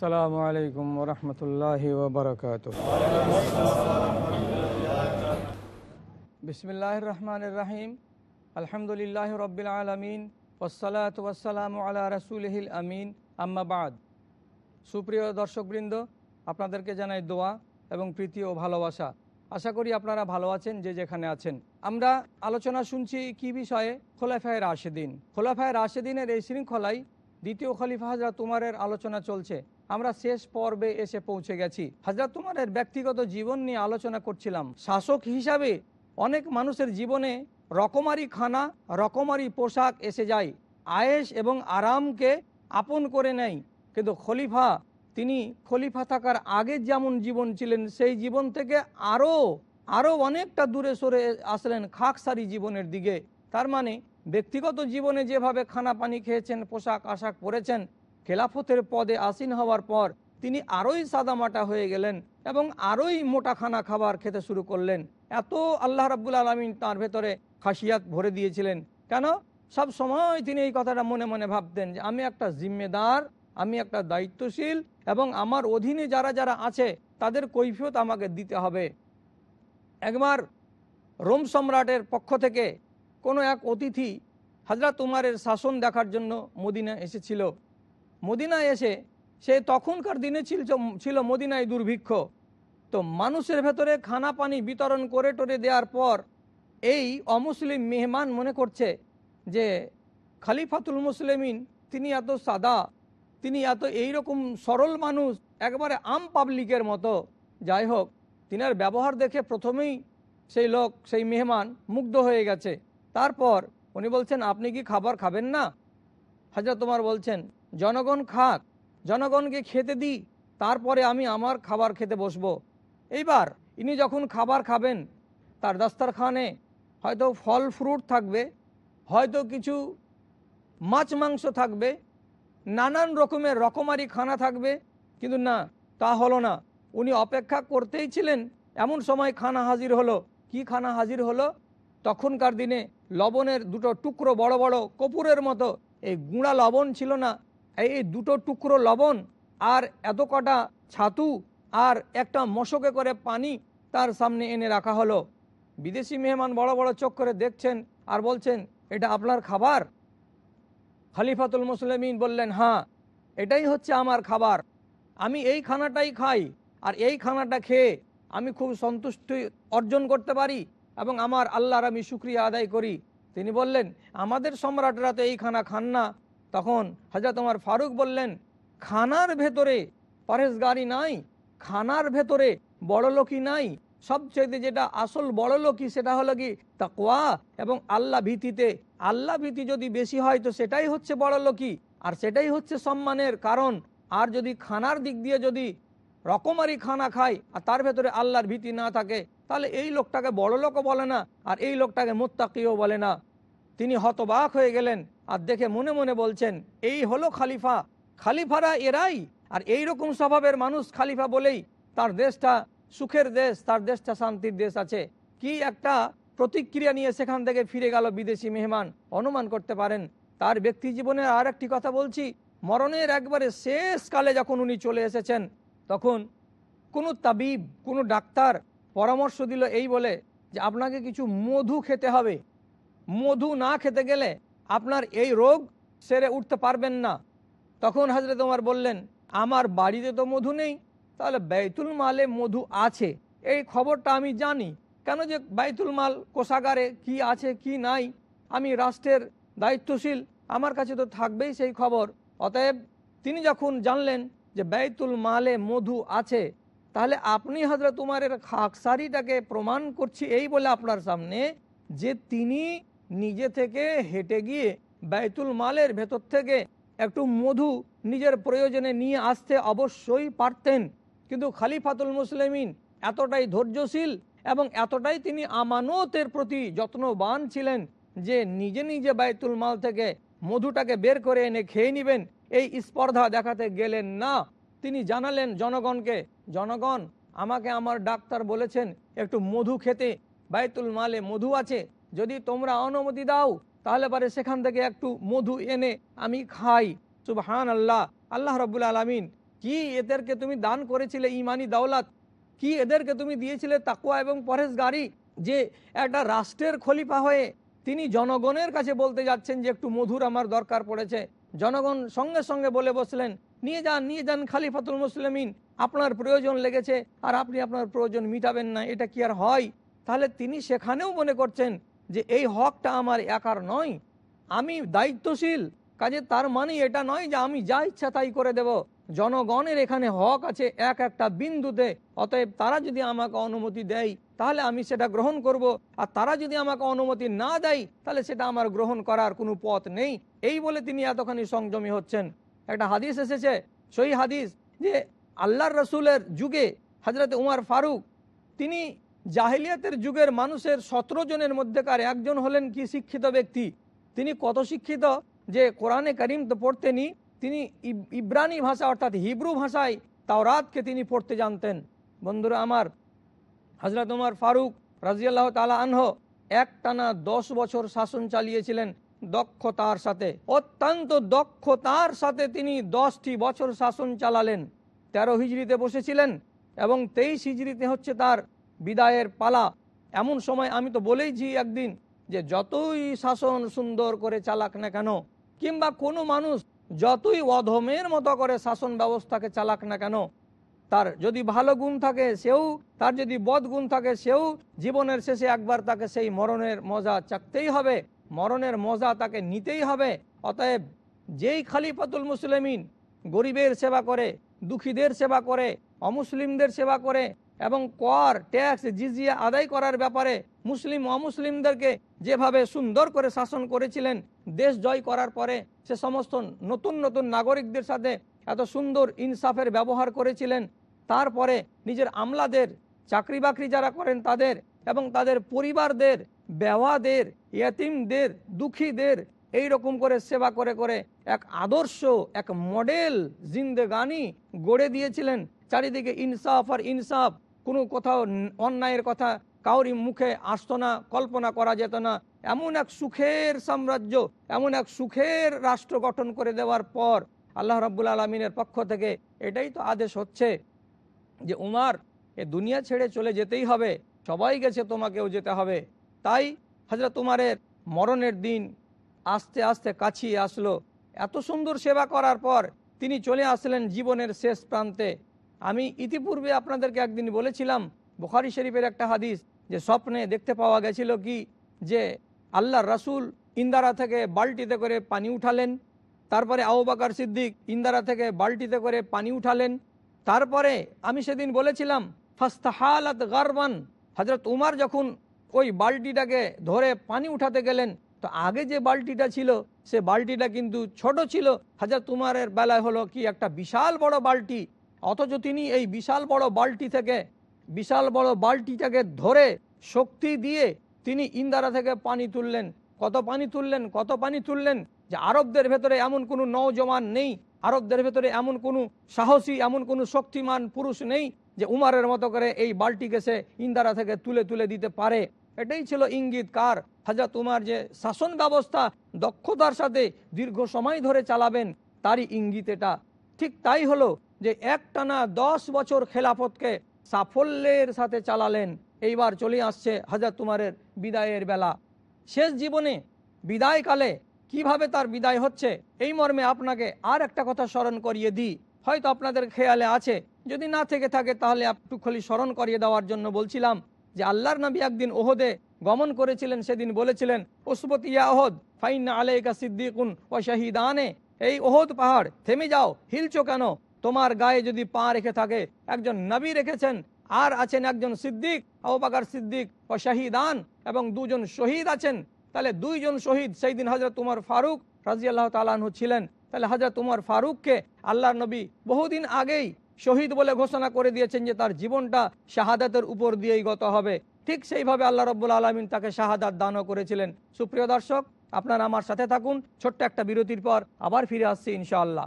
আসসালামু আলাইকুম ওরহমতুল্লাহ ওবরকাত বিসমিল্লাহ রহমান রাহিম। আলহামদুলিল্লাহ রবিল আলমিন। ওসালাত ওয়াসালাম আলা রসুলহিল আমিন। আম্মাবাদ সুপ্রিয় দর্শকবৃন্দ, আপনাদেরকে জানাই দোয়া এবং প্রীতি ও ভালোবাসা। আশা করি আপনারা ভালো আছেন, যে যেখানে আছেন। আমরা আলোচনা শুনছি কি বিষয়ে? খোলাফায় রাশেদিন। খোলাফায় রাশেদিনের এই শৃঙ্খলায় দ্বিতীয় খলিফা হাজরা তুমারের আলোচনা চলছে। আমরা শেষ পর্বে এসে পৌঁছে গেছি। হাজরত তুমারের ব্যক্তিগত জীবন নিয়ে আলোচনা করছিলাম। শাসক হিসাবে অনেক মানুষের জীবনে রকমারি খানা, রকমারি পোশাক এসে যায়। আয়েস এবং আরামকে আপন করে নেয়। কিন্তু খলিফা, তিনি খলিফা থাকার আগে যেমন জীবন ছিলেন, সেই জীবন থেকে আরও আরও অনেকটা দূরে সরে আসলেন খাকসারি জীবনের দিকে। তার মানে ব্যক্তিগত জীবনে যেভাবে খানা পানি খেয়েছেন, পোশাক আশাক পরেছেন খেলাফতের পদে আসীন হওয়ার পর তিনি আরোই সাদামাটা হয়ে গেলেন এবং আরোই মোটা খানা খাবার খেতে শুরু করলেন। এত আল্লাহ রাবুল আলমিন তার ভেতরে খাসিয়াত ভরে দিয়েছিলেন। কেন? সব সময় তিনি এই কথাটা মনে মনে ভাবতেন যে আমি একটা জিম্মেদার, আমি একটা দায়িত্বশীল এবং আমার অধীনে যারা যারা আছে তাদের কৈফিয়ত আমাকে দিতে হবে। একবার রোম সম্রাটের পক্ষ থেকে কোনো এক অতিথি হাজরা উমারের শাসন দেখার জন্য মদিনা এসেছিল। মদিনায় এসে, সে তখনকার দিনে ছিল ছিল মদিনায় দুর্ভিক্ষ। তো মানুষের ভেতরে খানা পানি বিতরণ করে টরে দেওয়ার পর এই অমুসলিম মেহমান মনে করছে যে, খালিফাতুল মুসলিমিন, তিনি এত সাদা, তিনি এত এইরকম সরল মানুষ, একবারে আম পাবলিকের মতো। যাই হোক, তিনার ব্যবহার দেখে প্রথমেই সেই লোক, সেই মেহমান মুগ্ধ হয়ে গেছে। তারপর উনি বলছেন, আপনি কি খাবার খাবেন না? হাজার তোমার বলছেন জনগণ খাক, জনগণকে খেতে দিই, তারপরে আমি আমার খাবার খেতে বসবো। এইবার ইনি যখন খাবার খাবেন, তার দাস্তারখানে হয়তো ফল ফ্রুট থাকবে, হয়তো কিছু মাছ মাংস থাকবে, নানান রকমের রকমারি খানা থাকবে, কিন্তু না, তা হলো না। উনি অপেক্ষা করতেই ছিলেন, এমন সময় খানা হাজির হলো। কি খানা হাজির হলো? তখনকার দিনে লবণের দুটো টুকরো বড় বড় কপুরের মতো, এই গুঁড়া লবণ ছিল না এই দুটো টুকরো লবণ আর এত কটা ছাতু আর একটা মশকে করে পানি তার সামনে এনে রাখা হলো। বিদেশি মেহমান বড় বড় চোখ করে দেখছেন আর বলছেন, এটা আপনার খাবার? খালিফাতুল মুসলিমিন বললেন হ্যাঁ এটাই হচ্ছে আমার খাবার। আমি এই খানাটাই খাই আর এই খানাটা খেয়ে আমি খুব সন্তুষ্টি অর্জন করতে পারি এবং আমার আল্লাহর আমি সুক্রিয়া আদায় করি। তিনি বললেন, আমাদের সম্রাটরা তো এই খানা খান না। তখন হাজরত আমার ফারুক বললেন, খানার ভেতরে পরেশগারি নাই, খানার ভেতরে বড় লোকই নাই। সবচেয়ে যেটা আসল বড় লোকই সেটা হলো কি তাকওয়া এবং আল্লাহ ভীতিতে। আল্লাহ ভীতি যদি বেশি হয় তো সেটাই হচ্ছে বড় লোকই আর সেটাই হচ্ছে সম্মানের কারণ। আর যদি খানার দিক দিয়ে যদি রকমারি খানা খায় আর তার ভেতরে আল্লাহর ভীতি না থাকে, তাহলে এই লোকটাকে বড় লোকও বলে না, আর এই লোকটাকে মোত্তাকিও বলে না। তিনি হতবাক হয়ে গেলেন। আর দেখে মনে মনে বলছেন, এই হলো খালিফা। খালিফারা এরাই। আর এই রকম স্বভাবের মানুষ খালিফা বলেই তার দেশটা সুখের দেশ, তার দেশটা শান্তির দেশ আছে। কি একটা প্রতিক্রিয়া নিয়ে সেখান থেকে ফিরে গেল বিদেশি মেহমান। অনুমান করতে পারেন, তার ব্যক্তি জীবনের আর একটি কথা বলছি। মরণের একবারে শেষ কালে যখন উনি চলে এসেছেন, তখন কোনো তাবিব, কোনো ডাক্তার পরামর্শ দিল এই বলে যে, আপনাকে কিছু মধু খেতে হবে। মধু না খেতে গেলে আপনার এই রোগ সেরে উঠতে পারবেন না। তখন হাজরে তোমার বললেন, আমার বাড়িতে তো মধু নেই, তাহলে বাইতুল মালে মধু আছে। এই খবরটা আমি জানি। কেন যে বাইতুল মাল কোষাগারে কি আছে, কি নাই? আমি রাষ্ট্রের দায়িত্বশীল, আমার কাছে তো থাকবেই সেই খবর। অতএব তিনি যখন জানলেন যে ব্যয়তুল মালে মধু আছে, তাহলে আপনি হজরত উমারের খাকসারিটাকে প্রমাণ করছি এই বলে আপনার সামনে যে তিনি নিজে থেকে হেঁটে গিয়ে ব্যয়তুল মালের ভেতর থেকে একটু মধু নিজের প্রয়োজনে নিয়ে আসতে অবশ্যই পারতেন। কিন্তু খালিফাতুল মুসলিমিন এতটাই ধৈর্যশীল এবং এতটাই তিনি আমানতের প্রতি যত্নবান ছিলেন যে নিজে নিজে বায়তুল মাল থেকে মধুটাকে বের করে এনে খেয়ে নেবেন, এই স্পর্ধা দেখাতে গেলেন না। তিনি জানালেন, জনগণকে, জনগণ, আমাকে আমার ডাক্তার বলেছেন একটু মধু খেতে। বায়তুল মালে মধু আছে যদি তোমরা অনুমতি দাও, তাহলে পারে সেখান থেকে একটু মধু এনে আমি খাই। সুবহান আল্লাহ আল্লাহ রবুল আলমিন, কি এদেরকে তুমি দান করেছিলে ইমানি দাওলাত? কি এদেরকে তুমি দিয়েছিলে তাকুয়া এবং পরেশগারি যে একটা রাষ্ট্রের খলিফা হয়ে তিনি জনগণের কাছে বলতে যাচ্ছেন যে একটু মধুর আমার দরকার পড়েছে। জনগণ সঙ্গে সঙ্গে বলে বসলেন, নিয়ে যান নিয়ে যান খালিফাতুল মুসলিমিন, আপনার প্রয়োজন লেগেছে আর আপনি আপনার প্রয়োজন মিটাবেন না, এটা কি আর হয়? তাহলে তিনি সেখানেও মনে করছেন যে এই হকটা আমার একার নয়, আমি দায়িত্বশীল, কাজে তার মানে এটা নয় যে আমি যা ইচ্ছা তাই করে দেব। জনগণের এখানে হক আছে এক একটা বিন্দুতে, অতএব তারা যদি আমাকে অনুমতি দেয়, তাহলে আমি সেটা গ্রহণ করব। আর তারা যদি আমাকে অনুমতি না দেয়, তাহলে সেটা আমার গ্রহণ করার কোনো পথ নেই। এই বলে তিনি এতখানি সংযমী হচ্ছেন। একটা হাদিস এসেছে সেই হাদিস, যে আল্লাহর রসুলের যুগে হজরত উমার ফারুক, তিনি জাহিলিয়াতের যুগের মানুষের সতেরো জনের মধ্যেকার একজন হলেন কি শিক্ষিত ব্যক্তি? তিনি কত শিক্ষিত? যে কোরআনে করিম তো পড়তেনি তিনি ইব্রানি ভাষা অর্থাৎ হিব্রু ভাষায় তাওরাতকে তিনি পড়তে জানতেন। বন্ধুরা আমার হজরত উমার ফারুক রাজিয়াল্লাহ তালা আনহ এক টানা দশ বছর শাসন চালিয়েছিলেন দক্ষতার সাথে। অত্যন্ত দক্ষতার সাথে তিনি দশটি বছর শাসন চালালেন। তেরো হিজড়িতে বসেছিলেন এবং তেইশ হিজড়িতে হচ্ছে তার বিদায়ের পালা। এমন সময় আমি তো বলেইছি একদিন যে যতই শাসন সুন্দর করে চালাক না কেন, কিংবা কোনো মানুষ যতই অধমের মতো করে শাসন ব্যবস্থাকে চালাক না কেন, তার যদি ভালো গুণ থাকে সেও, তার যদি বদ গুণ থাকে সেও জীবনের শেষে একবার তাকে সেই মরণের মজা চাকতেই হবে, মরণের মজা তাকে নিতেই হবে। অতএব যেই খালিফাতুল মুসলিমিন গরিবের সেবা করে, দুঃখীদের সেবা করে, অমুসলিমদের সেবা করে এবং কর, ট্যাক্স, জিজিয়া আদায় করার ব্যাপারে মুসলিম, অমুসলিমদেরকে যেভাবে সুন্দর করে শাসন করেছিলেন, দেশ জয় করার পরে সে সমস্ত নতুন নতুন নাগরিকদের সাথে এত সুন্দর ইনসাফের ব্যবহার করেছিলেন। তারপরে নিজের আমলাদের চাকরি বাকরি যারা করেন তাদের এবং তাদের পরিবারদের, বেওয়াদের, ইয়াতিমদের, দুঃখীদের এই রকম করে সেবা করে করে এক আদর্শ, এক মডেল জিন্দেগানি গড়ে দিয়েছিলেন। চারিদিকে ইনসাফ আর ইনসাফ কোনো কোথাও অন্যায়ের কথা কাউরি মুখে আসতো না, কল্পনা করা যেত না। এমন এক সুখের সাম্রাজ্য, এমন এক সুখের রাষ্ট্র গঠন করে দেওয়ার পর আল্লাহ রাব্বুল আলমিনের পক্ষ থেকে এটাই তো আদেশ হচ্ছে যে, উমার, এ দুনিয়া ছেড়ে চলে যেতেই হবে, সবাই গেছে, তোমাকেও যেতে হবে। তাই হজরত উমারের মরণের দিন আস্তে আস্তে কাছিয়ে আসলো। এত সুন্দর সেবা করার পর তিনি চলে আসলেন জীবনের শেষ প্রান্তে। আমি ইতিপূর্বে আপনাদেরকে একদিন বলেছিলাম, বুখারি শরীফের একটা হাদিস যে স্বপ্নে দেখতে পাওয়া গেছিল কি? যে আল্লাহ রাসুল ইন্দারা থেকে বালতিতে করে পানি উঠালেন, তারপরে আউবাকার সিদ্দিক ইন্দারা থেকে বালতিতে করে পানি উঠালেন, তারপরে আমি সেদিন বলেছিলাম, ফাস্তাহালাত গারবান। হজরত উমার যখন ওই বালতিটাকে ধরে পানি উঠাতে গেলেন, তো আগে যে বালতিটা ছিল, সে বালতিটা কিন্তু ছোট ছিল। হাজার উমারের বেলায় হলো কি? একটা বিশাল বড় বালতি অথচ তিনি এই বিশাল বড় বালতি থেকে, বিশাল বড় বালতিটাকে ধরে শক্তি দিয়ে তিনি ইন্দারা থেকে পানি তুললেন। কত পানি তুললেন, কত পানি তুললেন যে আরবদের ভেতরে এমন কোনো নৌজওয়ান নেই, আরবদের ভেতরে এমন কোনো সাহসী, এমন কোনো শক্তিমান পুরুষ নেই যে উমারের মতো করে এই বালটিকে সে ইন্দারা থেকে তুলে তুলে দিতে পারে। এটাই ছিল ইঙ্গিত কার হাজরত উমার যে শাসন ব্যবস্থা দক্ষতার সাথে দীর্ঘ সময় ধরে চালাবেন, তারই ইঙ্গিত এটা। ঠিক তাই হলো যে একটানা দশ বছর খেলাফতকে সাফল্যের সাথে চালালেন, এইবার চলে আসছে হাজার তুমারের বিদায়ের বেলা। শেষ জীবনে বিদায়কালে কীভাবে তার বিদায় হচ্ছে, এই মর্মে আপনাকে আর একটা কথা স্মরণ করিয়ে দিই। হয়তো আপনাদের খেয়ালে আছে, যদি না থেকে থাকে তাহলে একটু খালি স্মরণ করিয়ে দেওয়ার জন্য বলছিলাম যে আল্লাহর নবী একদিন ওহদে গমন করেছিলেন, সেদিন বলেছিলেন ওসবত ইয়া ওহদ ফাইন আলাইকা সিদ্দিকুন ও শাহিদানে, এই ওহদ পাহাড় থেমে যাও, হিলছো কেন? তোমার গায়ে যদি পা রেখে থাকে, একজন নবী রেখেছেন, আর আছেন একজন সিদ্দিক আবাকার সিদ্দিক ও শাহিদান, এবং দুজন শহীদ আছেন, তাহলে দুইজন শহীদ সেই দিন হজরত উমর ফারুক রাজি আল্লাহ তালাহু ছিলেন। তাহলে হজরত উমর ফারুককে আল্লাহ নবী বহুদিন আগেই শহীদ বলে ঘোষণা করে দিয়েছেন যে তার জীবনটা শাহাদাতের উপর দিয়েই গত হবে। ঠিক সেইভাবে আল্লাহ রব্বুল আলমিন তাকে শাহাদাত দানও করেছিলেন। সুপ্রিয় দর্শক, আপনারা আমার সাথে থাকুন। ছোট্ট একটা বিরতির পর আবার ফিরে আসছি ইনশাআল্লাহ।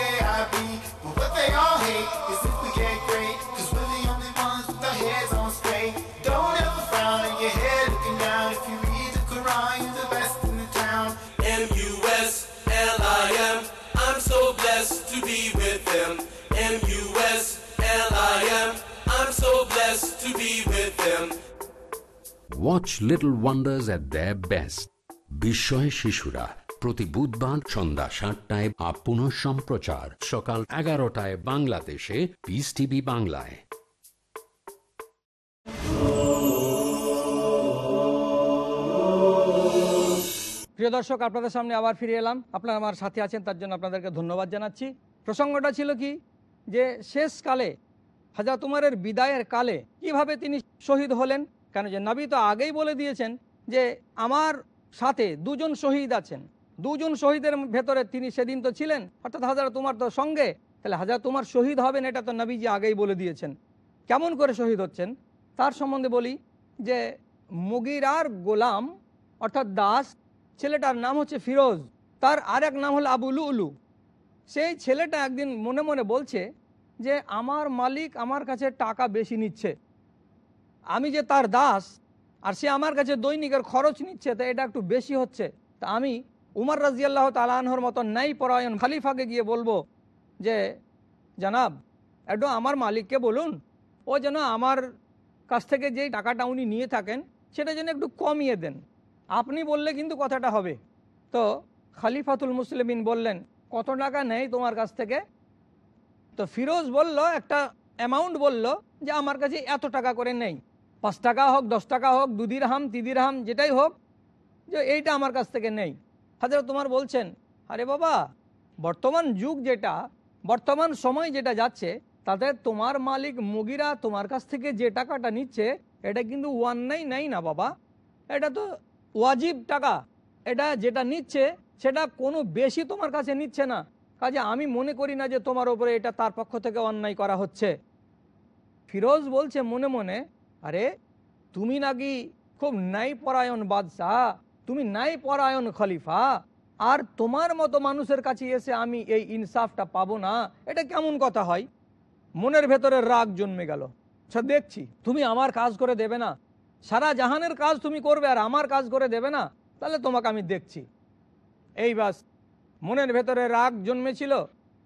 watch little wonders at the best বিস্ময় শিশুরা, প্রতি বুধবার সন্ধ্যা সাতটায় আপ সম্প্রচার। সকাল এগারোটায় বাংলাদেশে পিস টিভি বাংলায়। প্রিয় দর্শক, আপনাদের সামনে আবার ফিরে এলাম। আপনারা আমার সাথে আছেন, তার জন্য আপনাদেরকে ধন্যবাদ জানাচ্ছি। প্রসঙ্গটা ছিল কি? যে শেষকালে হাজরত উমরের বিদায়ের কালে কীভাবে তিনি শহীদ হলেন? কেন যে নবী তো আগেই বলে দিয়েছেন যে আমার সাথে দুজন শহীদ আছেন। দুজন শহীদের ভেতরে তিনি সেদিন তো ছিলেন। অর্থাৎ হাজার তোমার তো সঙ্গে। তাহলে হাজার তোমার শহীদ হবেন এটা তো নবীজি আগেই বলে দিয়েছেন। কেমন করে শহীদ হচ্ছেন? তার সম্বন্ধে বলি যে মুগিরার গোলাম, অর্থাৎ দাস, ছেলেটার নাম হচ্ছে ফিরোজ। তার আর এক নাম হলো আবুলু উলু সেই ছেলেটা একদিন মনে মনে বলছে যে আমার মালিক আমার কাছে টাকা বেশি নিচ্ছে। আমি যে তার দাস আর সে আমার কাছে দৈনিকের খরচ নিচ্ছে, তো এটা একটু বেশি হচ্ছে। তা আমি উমর রাজিয়াল্লাহ তালাহর মতন ন্যায় পরায়ণ খালিফাকে গিয়ে বলব যে, জানাব, একটু আমার মালিককে বলুন। ও যেন আমার কাছ থেকে যেই টাকাটা উনি নিয়ে থাকেন, সেটা যেন একটু কমিয়ে দেন। আপনি বললে কিন্তু কথাটা হবে। তো খালিফাতুল মুসলিমিন বললেন, কত টাকা নেই তোমার কাছ থেকে? তো ফিরোজ বলল, একটা অ্যামাউন্ট বলল যে, আমার কাছে এত টাকা করে নেই। পাঁচ টাকা হোক, দশ টাকা হোক দুদির হাম তিদির হাম যেটাই হোক, যে এইটা আমার কাছ থেকে নেই। হাজার তোমার বলছেন, আরে বাবা, বর্তমান যুগ যেটা, বর্তমান সময় যেটা যাচ্ছে, তাতে তোমার মালিক মুগিরা তোমার কাছ থেকে যে টাকাটা নিচ্ছে, এটা কিন্তু ওয়ান্নাই নাই না বাবা। এটা তো ওয়াজিব টাকা। এটা যেটা নিচ্ছে, সেটা কোনো বেশি তোমার কাছে নিচ্ছে না। কাজে আমি মনে করি না যে তোমার ওপরে এটা তার পক্ষ থেকে অন্যায় করা হচ্ছে। ফিরোজ বলছে মনে মনে আরে, তুমি নাকি খুব ন্যায় পরায়ণ বাদশাহ, তুমি ন্যায় পরায়ণ খলিফা, আর তোমার মতো মানুষের কাছে এসে আমি এই ইনসাফটা পাবো না, এটা কেমন কথা হয়? মনের ভেতরে রাগ জন্মে গেল। আচ্ছা দেখছি, তুমি আমার কাজ করে দেবে না। সারা জাহানের কাজ তুমি করবে আর আমার কাজ করে দেবে না, তাহলে তোমাকে আমি দেখছি। এই বাস, মনের ভেতরে রাগ জন্মেছিল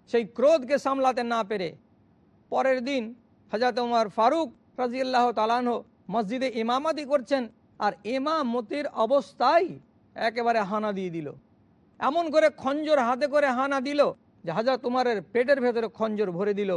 সেই ক্রোধকে সামলাতে না পেরে। পরের দিন হাজরত উমার ফারুক রাজিয়াল্লাহ তালানহ মসজিদে ইমামাতি করছেন আর ইমামতির অবস্থায় একেবারে হানা দিয়ে দিল। এমন করে খঞ্জর হাতে করে হানা দিল যে হাজরত উমারের পেটের ভেতরে খঞ্জর ভরে দিল।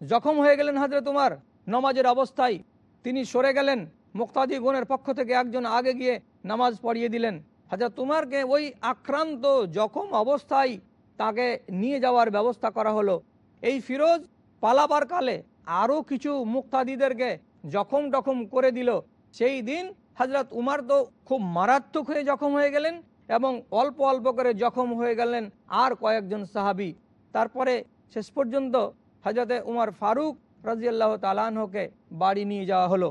জখম হয়ে গেলেন হাজরত তোমার নমাজের অবস্থায় তিনি সরে গেলেন। মুক্তাদি গুণের পক্ষ থেকে একজন আগে গিয়ে নামাজ পড়িয়ে দিলেন। হাজরত তোমারকে ওই আক্রান্ত জখম অবস্থায় তাকে নিয়ে যাওয়ার ব্যবস্থা করা হলো। এই ফিরোজ পালাবার কালে আরও কিছু মুক্তাদিদেরকে জখম টখম করে দিল। সেই দিন হজরত উমার তো খুব মারাত্মক হয়ে জখম হয়ে গেলেন এবং অল্প অল্প করে জখম হয়ে গেলেন আর কয়েকজন সাহাবি। তারপরে শেষ পর্যন্ত হজরতে উমার ফারুক রাজিয়াল্লাহ তালানহকে বাড়ি নিয়ে যাওয়া হলো।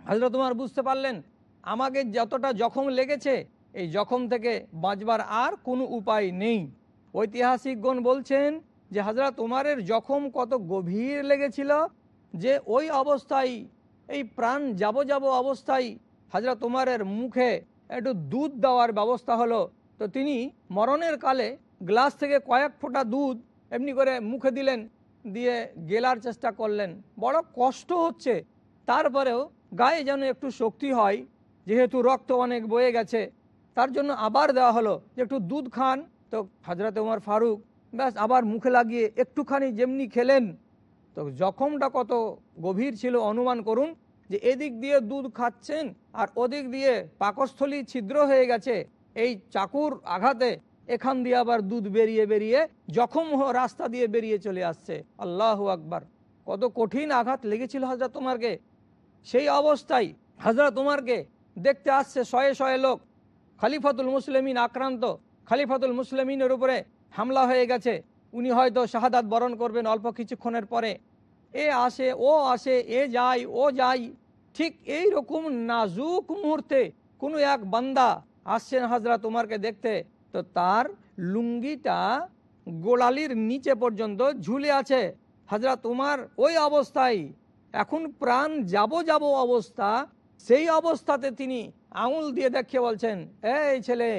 হজরত উমার বুঝতে পারলেন, আমাকে যতটা জখম লেগেছে, এই জখম থেকে বাঁচবার আর কোনো উপায় নেই। ঐতিহাসিকগণ বলছেন যে হজরত উমারের জখম কত গভীর লেগেছিল যে ওই অবস্থায়, এই প্রাণ যাব যাব অবস্থায় হজরত উমারের মুখে একটু দুধ দেওয়ার ব্যবস্থা হলো। তো তিনি মরণের কালে গ্লাস থেকে কয়েক ফোঁটা দুধ এমনি করে মুখে দিলেন, দিয়ে গেলার চেষ্টা করলেন। বড় কষ্ট হচ্ছে। তারপরেও গায়ে যেন একটু শক্তি হয়, যেহেতু রক্ত অনেক বয়ে গেছে, তার জন্য আবার দেওয়া হলো যে একটু দুধ খান। তো হজরত উমর ফারুক ব্যাস, আবার মুখে লাগিয়ে একটুখানি যেমনি খেলেন, তো জখমটা কত গভীর ছিল অনুমান করুন, যে এদিক দিয়ে দুধ খাচ্ছেন আর ওদিক দিয়ে পাকস্থলী ছিদ্র হয়ে গেছে, এই চাকুর আঘাতে এখান দিয়ে আবার দুধ বেরিয়ে বেরিয়ে জখম রাস্তা দিয়ে বেরিয়ে চলে আসছে। আল্লাহ আকবার, কত কঠিন আঘাত লেগেছিল হজরত তোমারকে সেই অবস্থায় হজরত তোমারকে দেখতে আসছে শয়ে শয়ে লোক, খালিফাতুল মুসলিমিন আক্রান্ত, খালিফাতুল মুসলিমিনের উপরে হামলা হয়ে গেছে। উনি হয়তো শাহাদাত বরণ করবেন অল্প কিছুক্ষণের পরে। এ আসে, ও আসে, এ যায়, ও যায়। ঠিক এই রকম নাজুক মুহূর্তে কোনো এক বান্দা আসছেন হাজরা তোমারকে দেখতে। তো তার লুঙ্গিটা গোড়ালির নিচে পর্যন্ত ঝুলে আছে। হাজরা তোমার ওই অবস্থায়, এখন প্রাণ যাব যাব অবস্থা, সেই অবস্থাতে তিনি আঙুল দিয়ে দেখিয়ে বলছেন, এই ছেলে,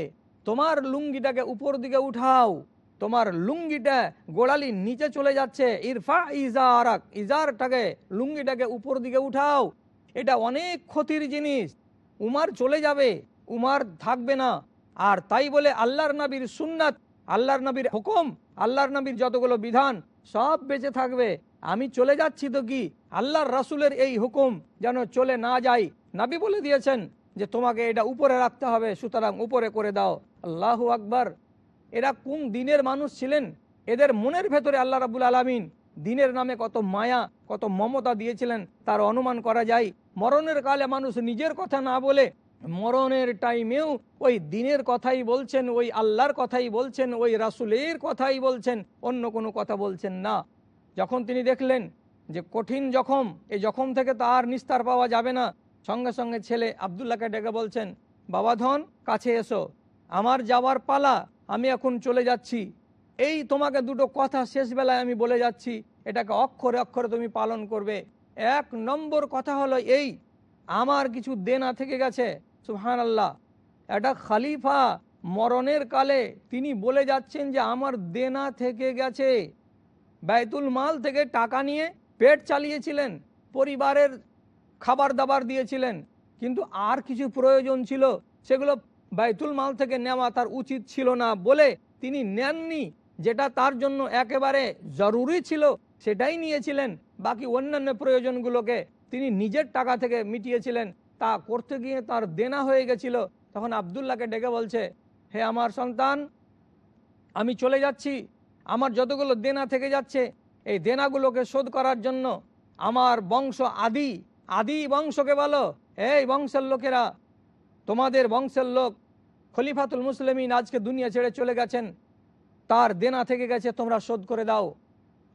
তোমার লুঙ্গিটাকে উপর দিকে উঠাও। তোমার লুঙ্গিটা গোড়ালির নিচে চলে যাচ্ছে। ইরফা ইজারাক, ইজারটাকে, লুঙ্গিটাকে উপর দিকে উঠাও। এটা অনেক ক্ষতির জিনিস। উমার চলে যাবে, উমার থাকবে না। আর তাই বলে আল্লাহর নবীর সুন্নাত, আল্লাহর নবীর হুকুম, আল্লাহর নবীর যতগুলো বিধান, সব বেঁচে থাকবে। আমি চলে যাচ্ছি তো কি? আল্লাহর রাসুলের এই হুকুম যেন চলে না যায়। নাবি বলে দিয়েছেন যে, তোমাকে এটা উপরে রাখতে হবে, সুতরাং উপরে করে দাও। আল্লাহ আকবার। এরা কোন দিনের মানুষ ছিলেন? এদের মনের ভেতরে আল্লাহ রাবুল আলমিন দিনের নামে কত মায়া, কত মমতা দিয়েছিলেন, তার অনুমান করা যায়। মরণের কালে মানুষ নিজের কথা না বলে মরণের টাইমেও ওই দিনের কথাই বলছেন, ওই আল্লাহর কথাই বলছেন, ওই রাসুলের কথাই বলছেন, অন্য কোনো কথা বলছেন না। যখন তিনি দেখলেন যে কঠিন জখম এই জখম থেকে তো আর নিস্তার পাওয়া যাবে না, সঙ্গে সঙ্গে ছেলে আবদুল্লাহকে ডেকে বলছেন, বাবা ধন, কাছে এসো। আমার যাওয়ার পালা আমি এখন চলে যাচ্ছি। এই তোমাকে দুটো কথা শেষ বেলায় আমি বলে যাচ্ছি। এটাকে অক্ষরে অক্ষরে তুমি পালন করবে। এক নম্বর কথা হলো এই, আমার কিছু দেনা থেকে গেছে। সুহান আল্লাহ একটা খালিফা মরণের কালে তিনি বলে যাচ্ছেন যে আমার দেনা থেকে গেছে। ব্যয়তুল মাল থেকে টাকা নিয়ে পেট চালিয়েছিলেন, পরিবারের খাবার দাবার দিয়েছিলেন। কিন্তু আর কিছু প্রয়োজন ছিল, সেগুলো বাইতুল মাল থেকে নেওয়া তার উচিত ছিল না বলে তিনি নেননি। যেটা তার জন্য একেবারে জরুরি ছিল, সেটাই নিয়েছিলেন। বাকি অন্যান্য প্রয়োজনগুলোকে তিনি নিজের টাকা থেকে মিটিয়েছিলেন। তা করতে গিয়ে তার দেনা হয়ে গেছিল। তখন আবদুল্লাহকে ডেকে বলছে, হে আমার সন্তান, আমি চলে যাচ্ছি। আমার যতগুলো দেনা থেকে যাচ্ছে, এই দেনাগুলোকে শোধ করার জন্য আমার বংশ আদি আদি বংশকে বলো। এই বংশের লোকেরা, তোমাদের বংশের লোক খলিফাতুল মুসলিমিন আজকে দুনিয়া ছেড়ে চলে গেছেন। তার দেনা থেকে গেছে, তোমরা শোধ করে দাও।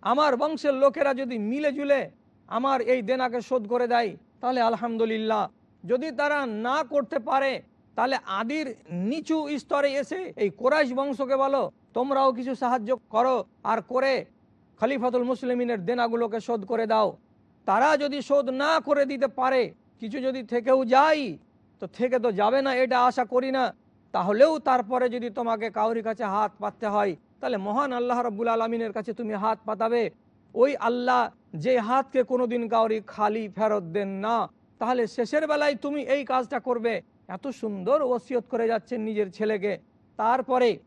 আমার বংশের লোকেরা যদি মিলে জুলে আমার এই দেনাকে শোধ করে দেয়, তাহলে আলহামদুলিল্লাহ। যদি তারা না করতে পারে, তাহলে আদির নিচু স্তরে এসে এই কোরাইশ বংশকে বলো, তোমরাও কিছু সাহায্য করো আর করে খলিফাতুল মুসলিমিনের দেনাগুলোকে শোধ করে দাও। তারা যদি শোধ না করে দিতে পারে, কিছু যদি থেকেও যাই তো থেকে তো যাবে না, এটা আশা করি না। তাহলেও তারপরে যদি তোমাকে কাউরি কাছে হাত পাততে হয়, তাহলে মহান আল্লাহ রব্বুল আলমিনের কাছে তুমি হাত পাতাবে। ওই আল্লাহ যে হাতকে কোনোদিন কাউরি খালি ফেরত দেন না। তাহলে শেষের বেলায় তুমি এই কাজটা করবে। এত সুন্দর ওসিয়ত করে যাচ্ছেন নিজের ছেলেকে। তারপরে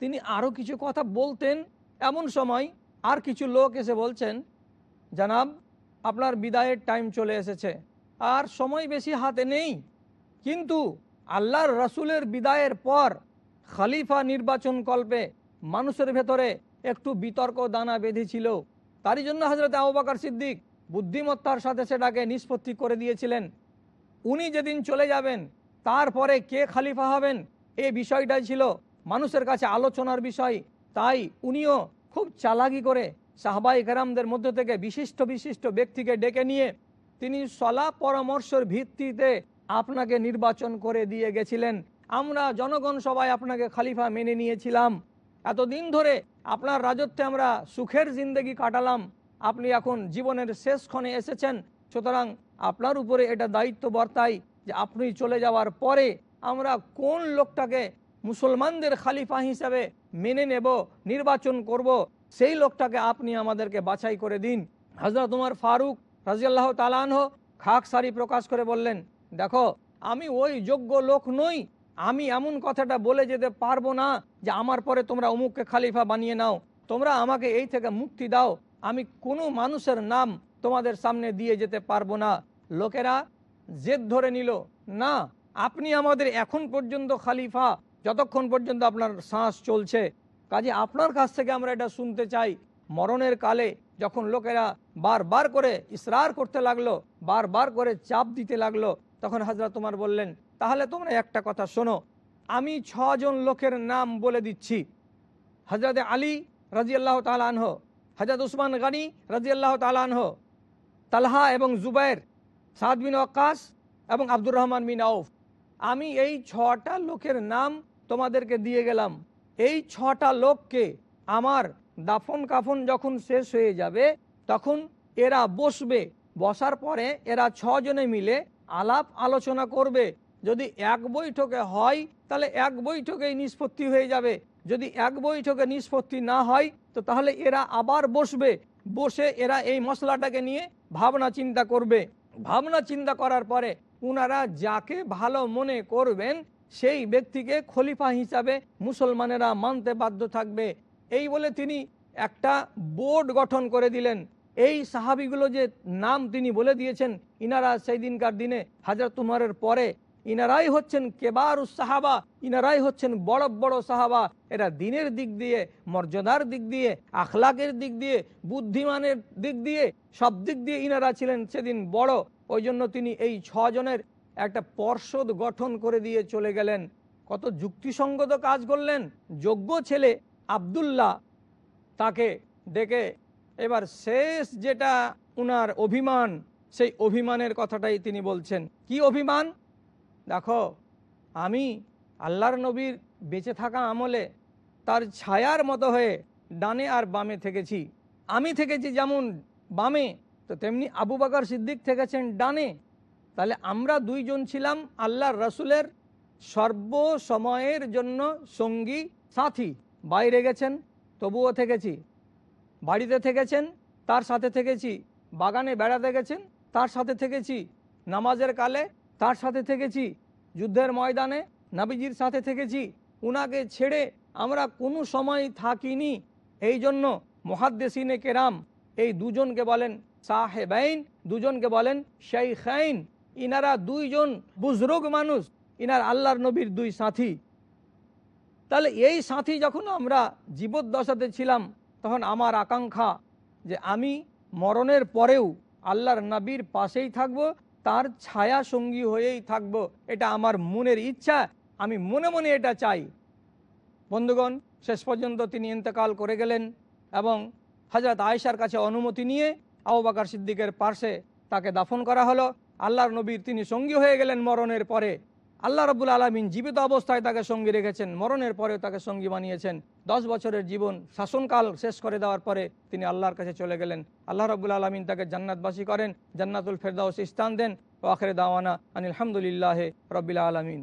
তিনি আরও কিছু কথা বলতেন। এমন সময় আর কিছু লোক এসে বলছেন, জানাব, আপনার বিদায়ের টাইম চলে এসেছে। আর সময় বেশি হাতে নেই। কিন্তু আল্লাহর রসুলের বিদায়ের পর খালিফা নির্বাচন কল্পে মানুষের ভেতরে একটু বিতর্ক দানা বেঁধেছিল। তারই জন্য হজরত আবাকার সিদ্দিক বুদ্ধিমত্তার সাথে সেটাকে নিষ্পত্তি করে দিয়েছিলেন। উনি যেদিন চলে যাবেন, তারপরে কে খালিফা হবেন, এ বিষয়টাই ছিল মানুষের কাছে আলোচনার বিষয়। তাই উনিও খুব চালাকি করে সাহবাই কেরামদের মধ্য থেকে বিশিষ্ট বিশিষ্ট ব্যক্তিকে ডেকে নিয়ে তিনি সলা পরামর্শের ভিত্তিতে আপনাকে নির্বাচন করে দিয়ে গেছিলেন। আমরা জনগণ সবাই আপনাকে খালিফা মেনে নিয়েছিলাম। এতদিন ধরে আপনার রাজত্বে আমরা সুখের জিন্দগি কাটালাম। আপনি এখন জীবনের শেষ ক্ষণে এসেছেন। সুতরাং আপনার উপরে এটা দায়িত্ব বর্তাই যে আপনি চলে যাওয়ার পরে আমরা কোন লোকটাকে মুসলমানদের খালিফা হিসাবে মেনে নেব, নির্বাচন করব, সেই লোকটাকে আপনি আমাদেরকে বাছাই করে দিন। হজরত উমর ফারুক রাজিয়াল্লাহ তালানহ খাক সারি প্রকাশ করে বললেন দেখো, আমি ওই যোগ্য লোক নই। আমি এমন কথাটা বলে যেতে পারব না যে আমার পরে তোমরা অমুককে খালিফা বানিয়ে নাও। তোমরা আমাকে এই থেকে মুক্তি দাও। আমি কোনো মানুষের নাম তোমাদের সামনে দিয়ে যেতে পারব না। লোকেরা জেদ ধরে নিল, না, আপনি আমাদের এখন পর্যন্ত খালিফা, যতক্ষণ পর্যন্ত আপনার শ্বাস চলছে। কাজে আপনার কাছ থেকে আমরা এটা শুনতে চাই। মরণের কালে যখন লোকেরা বারবার করে ইসরার করতে লাগল, বারবার করে চাপ দিতে লাগল তখন হাজরা তোমার বললেন, তাহলে তোমরা একটা কথা শোনো, আমি ছজন লোকের নাম বলে দিচ্ছি। হজরত আলী রাজি রাজিয়াল্লাহ তালানহ হজরত উসমান গানি রাজিয়াল্লাহ তালানহ তালহা এবং জুবাইর, সাদ বিন ওয়াক্কাস এবং আব্দুর রহমান বিন আউফ। আমি এই ছটা লোকের নাম তোমাদেরকে দিয়ে গেলাম। এই ছটা লোককে আমার দাফন কাফন যখন শেষ হয়ে যাবে, তখন এরা বসবে। বসার পরে এরা ছজনে মিলে আলাপ আলোচনা করবে। যদি এক বৈঠকে হয়, তাহলে এক বৈঠকেই নিষ্পত্তি হয়ে যাবে। যদি এক বৈঠকে নিষ্পত্তি না হয়, তো তাহলে এরা আবার বসবে। বসে এরা এই মশলাটাকে নিয়ে ভাবনা চিন্তা করবে। ভাবনা চিন্তা করার পরে উনারা যাকে ভালো মনে করবেন, সেই ব্যক্তিকে খলিফা হিসাবে মুসলমানেরা মানতে বাধ্য থাকবে। এই বলে তিনি একটা বোর্ড গঠন করে দিলেন। এই সাহাবিগুলো যে নাম তিনি বলে দিয়েছেন, ইনারা সেই দিনকার দিনে হাজার তুমারের পরে ইনারাই হচ্ছেন কেবার সাহাবা, ইনারাই হচ্ছেন বড় বড় সাহাবা। এরা দিনের দিক দিয়ে, মর্যাদার দিক দিয়ে, আখলাকের দিক দিয়ে, বুদ্ধিমানের দিক দিয়ে, সব দিক দিয়ে ইনারা ছিলেন সেদিন বড়। ওই জন্য তিনি এই ছজনের একটা পর্ষদ গঠন করে দিয়ে চলে গেলেন। কত যুক্তিসঙ্গত কাজ করলেন। যোগ্য ছেলে আবদুল্লাহ তাকে ডেকে এবার শেষ যেটা উনার অভিমান, সেই অভিমানের কথাটাই তিনি বলছেন। কি অভিমান? দেখো, আমি আল্লাহর নবীর বেঁচে থাকা আমলে তার ছায়ার মতো হয়ে ডানে আর বামে থেকেছি। আমি থেকেছি যেমন বামে, তো তেমনি আবু বাকর সিদ্দিক থেকেছেন ডানে। তাহলে আমরা দুইজন ছিলাম আল্লাহর রসুলের সর্ব সময়ের জন্য সঙ্গী, সাথী। বাইরে গেছেন, তবুও থেকেছি। বাড়িতে থেকেছেন, তার সাথে থেকেছি। বাগানে বেড়াতে গেছেন, তার সাথে থেকেছি। নামাজের কালে তার সাথে থেকেছি। যুদ্ধের ময়দানে নাবিজির সাথে থেকেছি। উনাকে ছেড়ে আমরা কোনো সময় থাকিনি। এই জন্য মহাদ্দেসিনে কেরাম এই দুজনকে বলেন সাহেবাইন, দুজনকে বলেন শাইখাইন। ইনারা দুইজন বুজরুগ মানুষ, ইনার আল্লাহর নবীর দুই সাথী। তাহলে এই সাথী যখন আমরা জীবদ্দশাতে ছিলাম তখন আমার আকাঙ্ক্ষা যে আমি মরণের পরেও আল্লাহর নবীর পাশেই থাকব, তার ছায়া সঙ্গী হয়েই থাকব, এটা আমার মনের ইচ্ছা। আমি মনে মনে এটা চাই। বন্ধুগণ, শেষ পর্যন্ত তিনি ইন্তেকাল করে গেলেন এবং হজরত আয়েশার কাছে অনুমতি নিয়ে আবু বাকার সিদ্দিকের পার্শ্বে তাকে দাফন করা হলো। আল্লাহর নবীর তিনি সঙ্গী হয়ে গেলেন মরণের পরে। আল্লাহ রবুল আলমিন জীবিত অবস্থায় তাকে সঙ্গী রেখেছেন, মরণের পরেও তাকে সঙ্গী বানিয়েছেন। দশ বছরের জীবন শাসনকাল শেষ করে দেওয়ার পরে তিনি আল্লাহর কাছে চলে গেলেন। আল্লাহ রবুল আলমিন তাকে জান্নাতবাসী করেন, জান্নাতুল ফেরদাউস ইস্তান দেন। ও আখরে দাওয়ানা আনিল রবিল্লা রবিল আলমিন।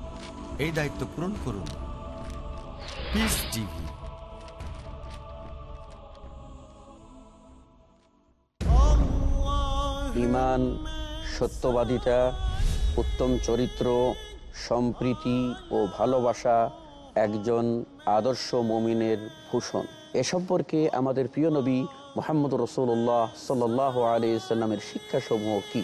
এই দায়িত্ব পূরণ করুন। পিস টিভি ইমান, সত্যবাদিতা, উত্তম চরিত্র, সম্প্রীতি ও ভালোবাসা একজন আদর্শ মমিনের ভূষণ। এ সম্পর্কে আমাদের প্রিয় নবী মোহাম্মদ রসুল্লাহ সাল আলি সাল্লামের শিক্ষাসমূহ কি?